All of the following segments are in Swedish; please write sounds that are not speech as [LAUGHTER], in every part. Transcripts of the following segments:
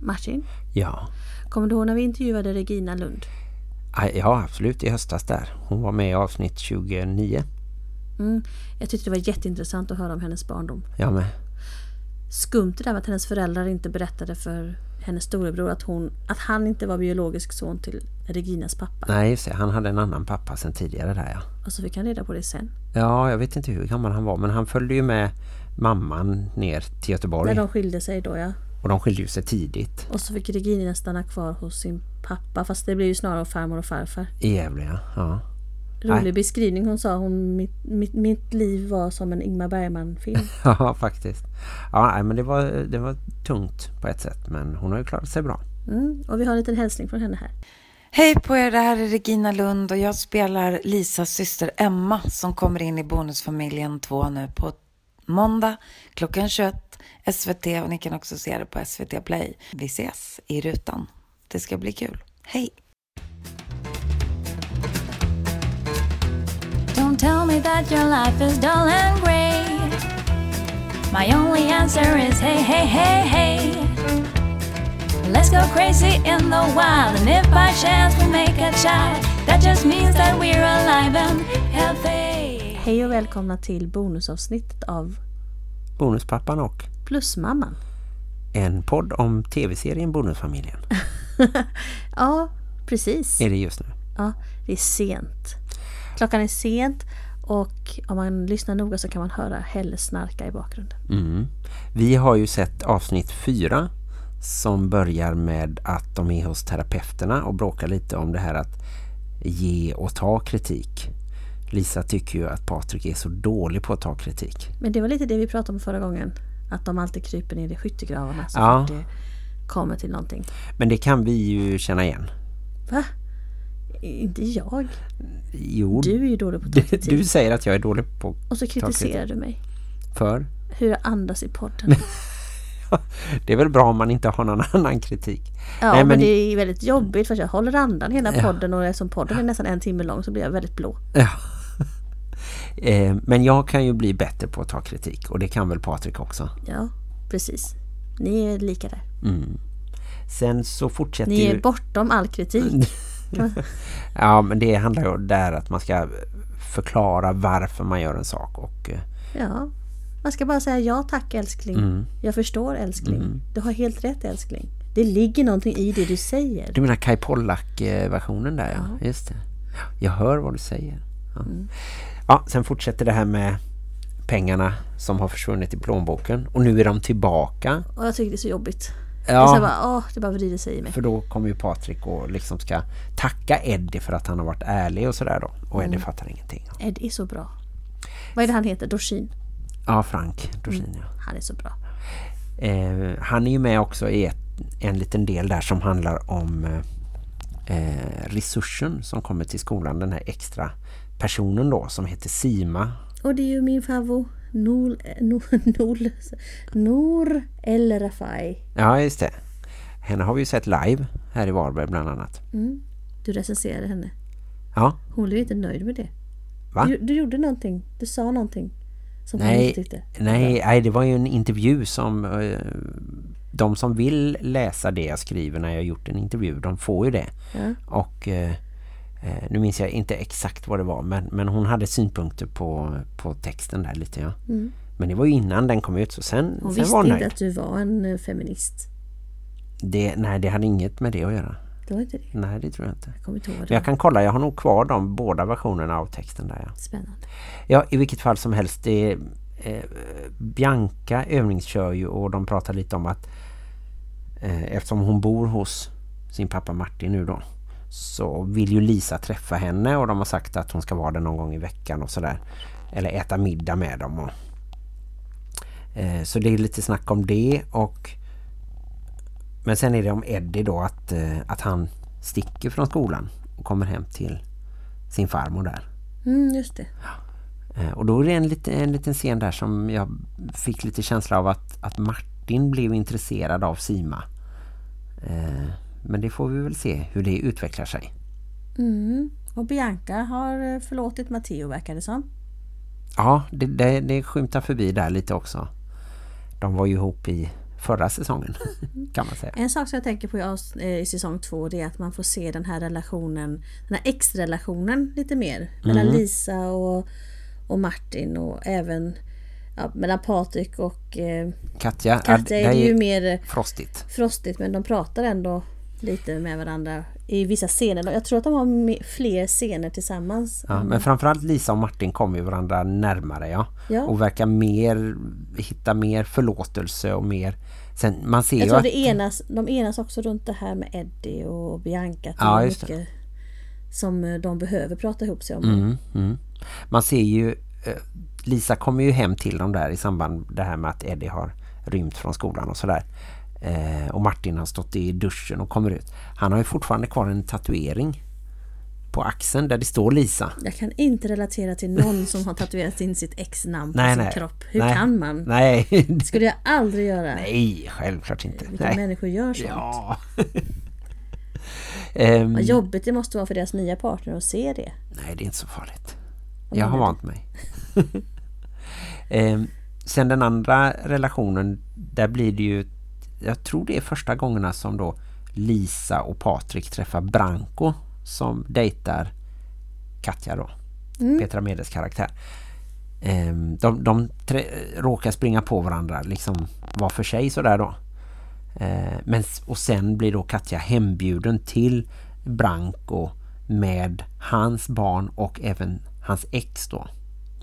Martin, Ja. kommer du ihåg när vi intervjuade Regina Lund? ja, absolut i höstas där. Hon var med i avsnitt 29. Mm. Jag tyckte det var jätteintressant att höra om hennes barndom. Jag med. Skumt det där med att hennes föräldrar inte berättade för hennes storebror att, hon, att han inte var biologisk son till Reginas pappa. Nej, just det. Han hade en annan pappa sen tidigare där, ja. Och så fick han reda på det sen. Ja, jag vet inte hur gammal han var, men han följde ju med mamman ner till Göteborg. När de skilde sig då ja. Och de skilde ju sig tidigt. Och så fick Regina stanna kvar hos sin pappa. Fast det blev ju snarare farmor och farfar. I Gävle, ja. ja. Rolig Nej. beskrivning. Hon sa hon mitt, mitt, mitt liv var som en Ingmar Bergman-film. [LAUGHS] Ja, faktiskt. Ja, nej, men det var, det var tungt på ett sätt, men hon har ju klarat sig bra. Mm. Och vi har en liten hälsning från henne här. Hej på er, det här är Regina Lund och jag spelar Lisas syster Emma som kommer in i Bonusfamiljen 2 nu på måndag klockan 21 SVT och ni kan också se det på SVT Play. Vi ses i rutan. Det ska bli kul. Hej! Don't tell me that your life is dull and grey. My only answer is hey, hey, hey, hey. Let's go crazy in the wild, and if by chance we make a child, that just means that we're alive and healthy. Hej och välkomna till bonusavsnittet av Bonuspappan och Plusmamman. en podd om tv-serien Bonusfamiljen [LAUGHS] Ja, precis. är det just nu. Ja, det är sent. Klockan är sent och om man lyssnar noga så kan man höra Helle snarka i bakgrunden. Mm. Vi har ju sett avsnitt fyra som börjar med att de är hos terapeuterna och bråkar lite om det här att ge och ta kritik. Lisa tycker ju att Patrik är så dålig på att ta kritik. Men det var lite det vi pratade om förra gången. Att de alltid kryper ner i skyttegravarna så Ja. fort det kommer till någonting. Men det kan vi ju känna igen. Va? Inte jag. Jo, Du är ju dålig på att ta kritik. du säger att jag är dålig på Och så kritiserar du mig. för. Hur jag andas i podden. [LAUGHS] Det är väl bra om man inte har någon annan kritik. Ja, Nej, men... men- det är väldigt jobbigt för jag håller andan hela podden och eftersom podden är nästan en timme lång så blir jag väldigt blå. Ja. Eh, Men jag kan ju bli bättre på att ta kritik och det kan väl Patrik också. Ja, precis. Ni är lika där. Mm. Sen så fortsätter Ni ju... är bortom all kritik. [LAUGHS] Ja, men det handlar ju där att man ska förklara varför man gör en sak och eh, Ja, man ska bara säga ja tack älskling. Mm. Jag förstår älskling. Du har helt rätt älskling. Det ligger någonting i det du säger. du menar Kai Pollak-versionen där, ja. Just det. Jag hör vad du säger. Ja. Mm. Ja, sen fortsätter det här med pengarna som har försvunnit i plånboken och nu är de tillbaka. Och jag tycker det är så jobbigt. Det, är Ja, bara, åh, det bara vrider sig i mig. för då kommer ju Patrik och liksom ska tacka Eddie för att han har varit ärlig och sådär då. Och Eddie fattar ingenting. Ed är så bra. Vad är det han heter? Dorsin. Ja, Frank Dorsin, ja. Han är så bra. Eh, han är ju med också i ett, en liten del där som handlar om eh, eh, resursen som kommer till skolan. Den här extra personen då som heter Sima. Och det är ju min favvo. Nol, Nol, Nol, Nor El Rafai. Ja, just det. Henne har vi ju sett live här i Varberg bland annat. Mm. Du recenserade henne. Ja, Hon blev inte nöjd med det. va? Du, du gjorde någonting. Du sa någonting. Som hon Nej, inte tyckte. nej, nej, det var ju en intervju som eh, de som vill läsa det jag skriver när jag har gjort en intervju, de får ju det. Ja. Och eh, nu minns jag inte exakt vad det var, men, men hon hade synpunkter på, på texten där lite, ja. Mm. Men det var ju innan den kom ut, så sen, Hon sen visste var hon inte nöjd. att du var en eh, feminist. Det, nej, det hade inget med det att göra. Det var inte det. Nej, det tror jag inte. Jag inte ihåg det. jag kan kolla, jag har nog kvar de båda versionerna av texten där, ja. Spännande. Ja, i vilket fall som helst. Det, eh, Bianca övningskör ju och de pratar lite om att eh, eftersom hon bor hos sin pappa Martin nu då så vill ju Lisa träffa henne och de har sagt att hon ska vara där någon gång i veckan och sådär. Eller äta middag med dem. Och, eh, så det är lite snack om det och men sen är det om Eddie då att, eh, att han sticker från skolan och kommer hem till sin farmor där. Mm, just det. Eh, Och då är det en, lite, en liten scen där som jag fick lite känsla av att, att Martin blev intresserad av Sima. Eh, men det får vi väl se hur det utvecklar sig. Mm. Och Bianca har eh, förlåtit Matteo verkar det som. Ja, det, det, det skymtar förbi där lite också. De var ju ihop i förra säsongen [LAUGHS] kan man säga. En sak som jag tänker på i, eh, i säsong två det är att man får se den här relationen, den här exrelationen lite mer. Mellan Mm. Lisa och, och Martin och även ja, mellan Patrik och eh, Katja, Katja ja, är det ju mer frostigt. frostigt men de pratar ändå lite med varandra i vissa scener. Jag tror att de har fler scener tillsammans. Ja, men framförallt Lisa och Martin kommer ju varandra närmare ja. Ja. Och verkar mer hitta mer förlåtelse och mer sen man ser Jag tror att det enas, de enas också runt det här med Eddie och Bianca. det Ja, just det. mycket som eh, de behöver prata ihop sig om. Mm, mm. Man ser ju eh, Lisa kommer ju hem till dem där i samband med det här med att Eddie har rymt från skolan och sådär. Eh, och Martin har stått i duschen och kommer ut. Han har ju fortfarande kvar en tatuering på axeln där det står Lisa. Jag kan inte relatera till någon [LAUGHS] som har tatuerat in sitt ex-namn på Nej, sin nej. kropp. Hur nej. kan man? Nej, Det [LAUGHS] skulle jag aldrig göra. nej självklart inte. Vilka Nej. människor gör sånt? Ja. [LAUGHS] Ehm, Vad jobbigt det måste vara för deras nya partner att se det. Nej, det är inte så farligt. Vad Jag har vant mig. Ehm, sen den andra relationen, där blir det ju, jag tror det är första gångerna som då Lisa och Patrik träffar Branko som dejtar Katja då. Petra Medes karaktär. Ehm, de de trä, råkar springa på varandra liksom var för sig sådär då. Eh, men, och sen blir då Katja hembjuden till Branko med hans barn och även hans ex då.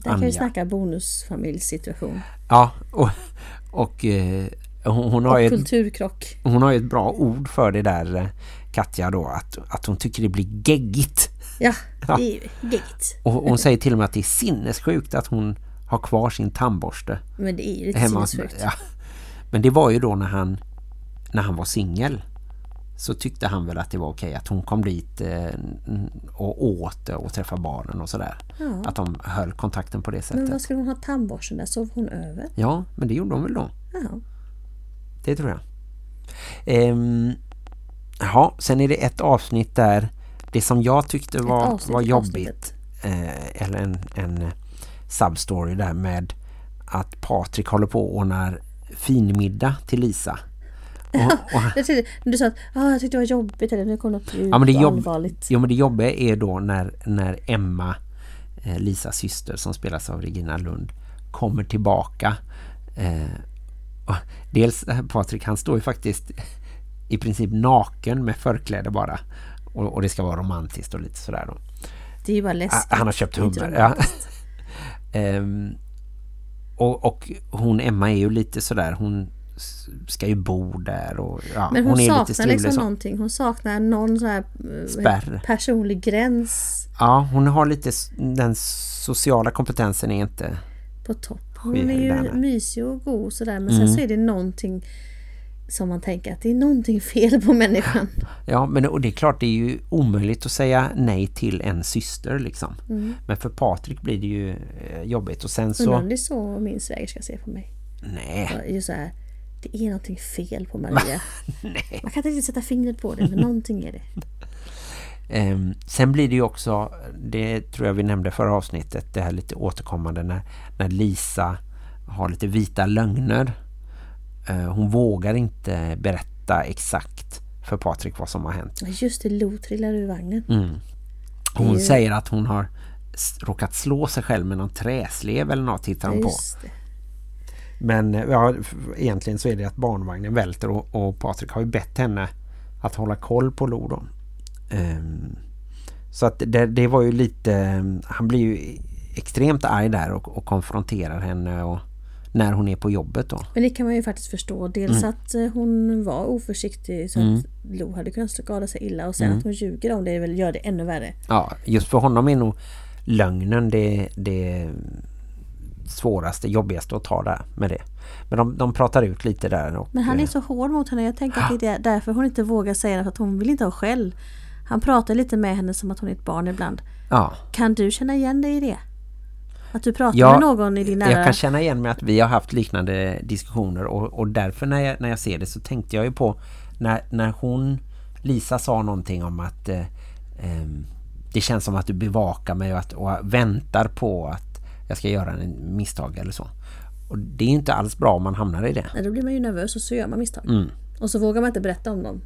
Där kan vi Anja. snacka bonusfamiljssituation. Ja, och, och eh, hon, hon, har Och ett, kulturkrock. hon har ju ett bra ord för det där eh, Katja då, att, att hon tycker det blir geggigt. Ja, [LAUGHS] det är ju geggigt. Och hon säger till och med att det är sinnessjukt att hon har kvar sin tandborste Men det är ju lite hemma. sinnessjukt. Ja. Men det var ju då när han när han var singel så tyckte han väl att det var okej att hon kom dit eh, och åt och träffade barnen och sådär. Ja. Att de höll kontakten på det Men sättet. vad skulle hon ha tandborsten där? Sov hon över? Ja, men det gjorde de väl då. Ja. Det tror jag. Ehm, ja, sen är det ett avsnitt där det som jag tyckte var, avsnitt, var jobbigt eh, eller en, en eh, substory där med att Patrik håller på och ordnar finmiddag till Lisa. Och, och, [LAUGHS] du sa att ah, jag tyckte det var jobbigt eller nu kom något Ja, men det jobb- allvarligt. Jo men det jobbiga är då när, när Emma, eh, Lisas syster som spelas av Regina Lund, kommer tillbaka. Eh, dels eh, Patrik, han står ju faktiskt i princip naken med förkläde bara. Och, och det ska vara romantiskt och lite sådär då. Det är ju bara läskigt. Ah, Han har köpt hummer. Ja. [LAUGHS] Ehm, och, och hon Emma är ju lite sådär, hon ska ju bo där och ja, Men hon, lite saknar strulig liksom så. någonting. Hon saknar någon sån här eh, Spärr. personlig gräns Ja, hon har lite den sociala kompetensen är inte på topp. Hon är ju mysig och god sådär. Men Mm. sen så är det någonting som man tänker att det är någonting fel på människan. [LAUGHS] Ja, men och det är klart det är ju omöjligt att säga nej till en syster liksom. Men för Patrik blir det ju eh, jobbigt och sen Undrar om så det är så min svägerska ser på mig. nej. Jag är ju så här, det är någonting fel på Maria. [LAUGHS] Man kan inte sätta fingret på det, men någonting är det. [LAUGHS] Ehm, sen blir det ju också det tror jag vi nämnde förra avsnittet det här lite återkommande när, när Lisa har lite vita lögner. Eh, hon vågar inte berätta exakt för Patrik vad som har hänt. Just det, Lo trillar ur vagnen. Mm. Hon ju- säger att hon har råkat slå sig själv med någon träslev eller något tittar hon på. Det. Men eh, ja, egentligen så är det att barnvagnen välter och, och Patrik har ju bett henne att hålla koll på Lo då. Ehm, så att det, det var ju lite, han blir ju extremt arg där och, och konfronterar henne och när hon är på jobbet då. Men det kan man ju faktiskt förstå. Dels Mm. att eh, hon var oförsiktig så att Lo hade kunnat skada sig illa. Och sen Mm. att hon ljuger om det väl gör det ännu värre. Ja, just för honom är nog lögnen det, det svåraste, jobbigaste att ta där med det. Men de, de pratar ut lite där. Och, Men han är eh, så hård mot henne. Jag tänker att det är därför hon inte vågar säga det. För att hon vill inte ha skäll. Han pratar lite med henne som att hon är ett barn ibland. Ja, Kan du känna igen dig i det? Att du pratar Ja, med någon i din nära... jag kan känna igen mig att vi har haft liknande diskussioner och, och därför när jag, när jag ser det så tänkte jag ju på när, när hon, Lisa sa någonting om att eh, ehm, det känns som att du bevakar mig och, att, och väntar på att jag ska göra en misstag eller så. Och det är inte alls bra om man hamnar i det. Nej, då blir man ju nervös och så gör man misstag. Mm. Och så vågar man inte berätta om dem.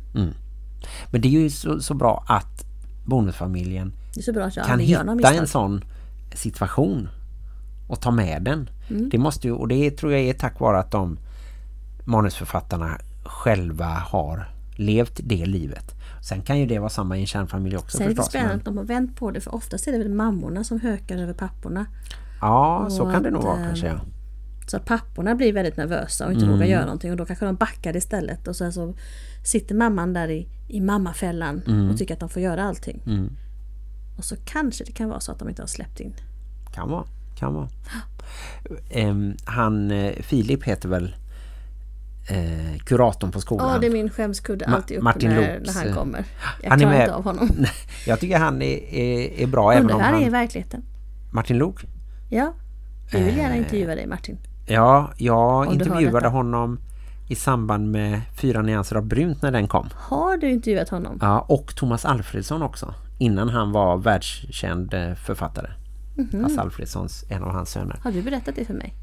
Men det är ju så, så bra att bonusfamiljen Det är så kan hitta en sån situation och ta med den. Mm. Det måste ju, och det tror jag är tack vare att de manusförfattarna själva har levt det livet. Sen kan ju det vara samma i en kärnfamilj också Sen är det lite förstås. spännande Men, att de har vänt på det för oftast är det väl mammorna som hökar över papporna. ja, så och kan det nog att, vara eh, kanske. Ja. Så att papporna blir väldigt nervösa och inte Mm. vågar göra någonting och då kanske de backar istället och sen så sitter mamman där i, i mammafällan Mm. och tycker att de får göra allting. Och så kanske det kan vara så att de inte har släppt in. Kan vara, kan vara. Han, eh, Filip heter väl eh, kuratorn på skolan. Ja, det är min skämskudde alltid uppe Martin när, när han kommer. Jag han är med- inte av honom. [LAUGHS] Jag tycker han är, är, är bra även Undrar om hur han är i verkligheten. Martin Lok? Ja, vi vill gärna Eh, intervjua dig Martin. Ja, jag Om intervjuade honom i samband med Fyra nyanser av brunt när den kom. Har du intervjuat honom? Ja, och Thomas Alfredsson också. Innan han var världskänd eh, författare. Mhm. Hasse Alfredssons, en av hans söner. Har du berättat det för mig?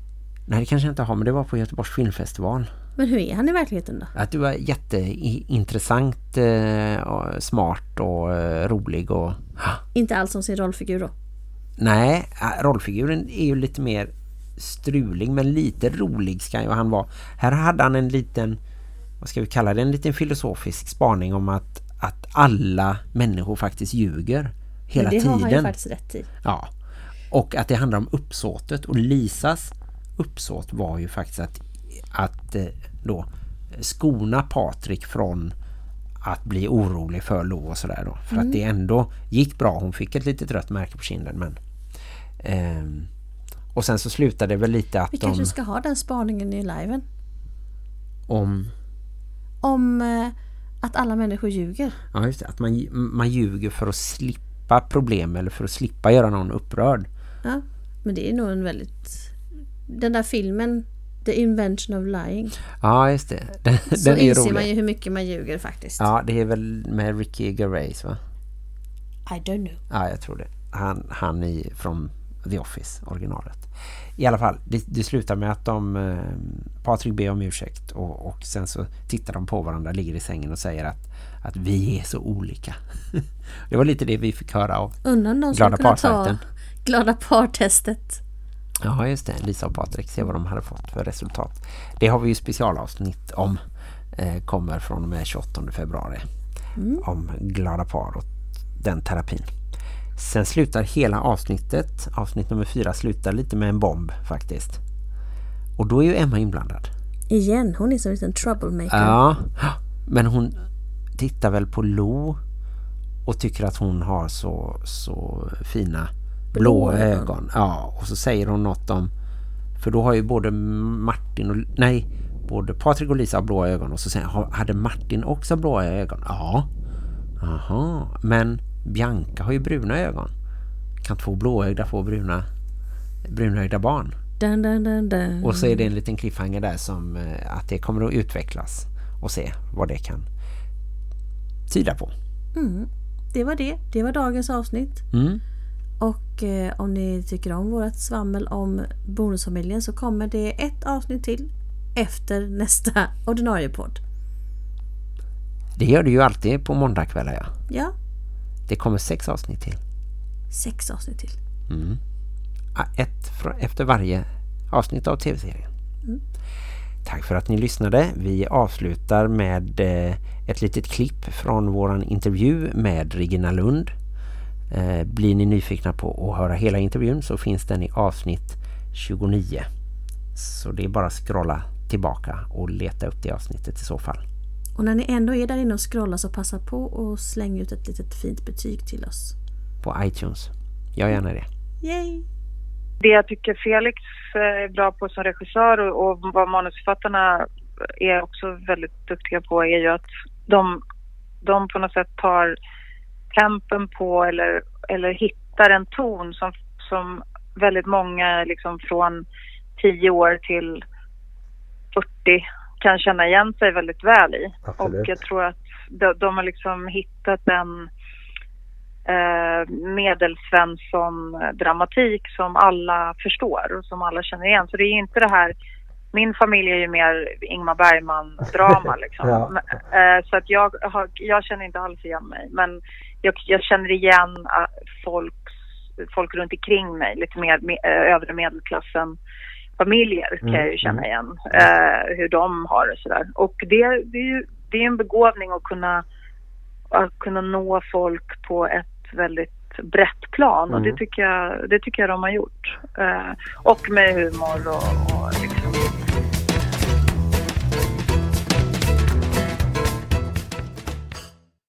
Nej, det kanske jag inte har, men det var på Göteborgs filmfestival. Men hur är han i verkligheten då? Att du var jätteintressant, eh, och smart och eh, rolig och... Inte alls som sin rollfigur då? Nej, rollfiguren är ju lite mer strulig men lite rolig ska ju han vara. Här hade han en liten, vad ska vi kalla det, en liten filosofisk spaning om att, att alla människor faktiskt ljuger hela Men det har han ju tiden. faktiskt rätt i. Ja. Och att det handlar om uppsåtet och Lisas uppsåt var ju faktiskt att, att eh, då skona Patrik från att bli orolig för Lo och sådär då. För att det ändå gick bra. Hon fick ett litet rött märke på kinden men ehm, och sen så slutade det väl lite att Vi de kanske ska ha den spaningen i liven. om Om eh, att alla människor ljuger. ja just det, att man, man ljuger för att slippa problem eller för att slippa göra någon upprörd. Ja, men det är nog en väldigt... Den där filmen, The Invention of Lying, Ja just det. Den, så den är inser rolig. man ju hur mycket man ljuger faktiskt. Ja, det är väl med Ricky Gervais va? I don't know. Ja, jag tror det. Han, han i, från The Office, originalet. I alla fall, det, det slutar med att de eh, Patrik ber om ursäkt och, och sen så tittar de på varandra, ligger i sängen och säger att, att vi är så olika. [LAUGHS] det var lite det vi fick höra av. Undrar om de Glada parsajten. glada partestet. Ja, just det. Lisa och Patrik, se vad de hade fått för resultat. Det har vi ju specialavsnitt om. Eh, kommer från och med 28 februari. Om glada par och den terapin. Sen slutar hela avsnittet, avsnitt nummer fyra slutar lite med en bomb faktiskt. Och då är ju Emma inblandad. Igen, hon är som en liten troublemaker. Ja, men hon tittar väl på Lo och tycker att hon har så, så fina blå, Blå ögon. ögon. Ja, och så säger hon något om för då har ju både Martin och nej, både Patrik och Lisa har blåa ögon och så säger hon, hade Martin också blåa ögon? Ja. Aha, men Bianca har ju bruna ögon. Kan två blåögda få bruna brunögda barn? Dun, dun, dun. Och så är det en liten cliffhanger där som eh, att det kommer att utvecklas och se vad det kan tyda på. Mm. Det var det. Det var dagens avsnitt. Mm. Och eh, om ni tycker om vårt svammel om bonusfamiljen så kommer det ett avsnitt till efter nästa ordinarie podd. Det gör det ju alltid på måndagkvällar, ja. Ja, Det kommer sex avsnitt till. sex avsnitt till. Ah, Ett efter varje avsnitt av tv-serien. Tack för att ni lyssnade. Vi avslutar med eh, ett litet klipp från våran intervju med Regina Lund. Eh, blir ni nyfikna på att höra hela intervjun så finns den i avsnitt 29. Så det är bara att scrolla tillbaka och leta upp det avsnittet i så fall. Och när ni ändå är där inne och scrollar så passa på och släng ut ett litet fint betyg till oss. På iTunes. Gör gärna det. Yay! Det jag tycker Felix eh, är bra på som regissör och, och vad manusförfattarna är också väldigt duktiga på är ju att de, de på något sätt tar tempen på eller, eller hittar en ton som, som väldigt många liksom från 10 år till 40 kan känna igen sig väldigt väl i. Absolut. Och jag tror att de, de har liksom hittat en eh, medelsvensson-dramatik som alla förstår och som alla känner igen. Så det är inte det här min familj är ju mer Ingmar Bergman-drama [LAUGHS] liksom. Ja. Men, eh, så att jag, har, jag känner inte alls igen mig. Men jag, jag känner igen eh, folk, folk runt omkring mig, lite mer me, övre medelklassen familjer kan Mm, jag ju känna igen. Eh, hur de har det sådär. Och det, det är ju det är en begåvning att kunna, att kunna nå folk på ett väldigt brett plan och Mm. det tycker jag, det tycker jag de har gjort. Eh, och med humor och, och liksom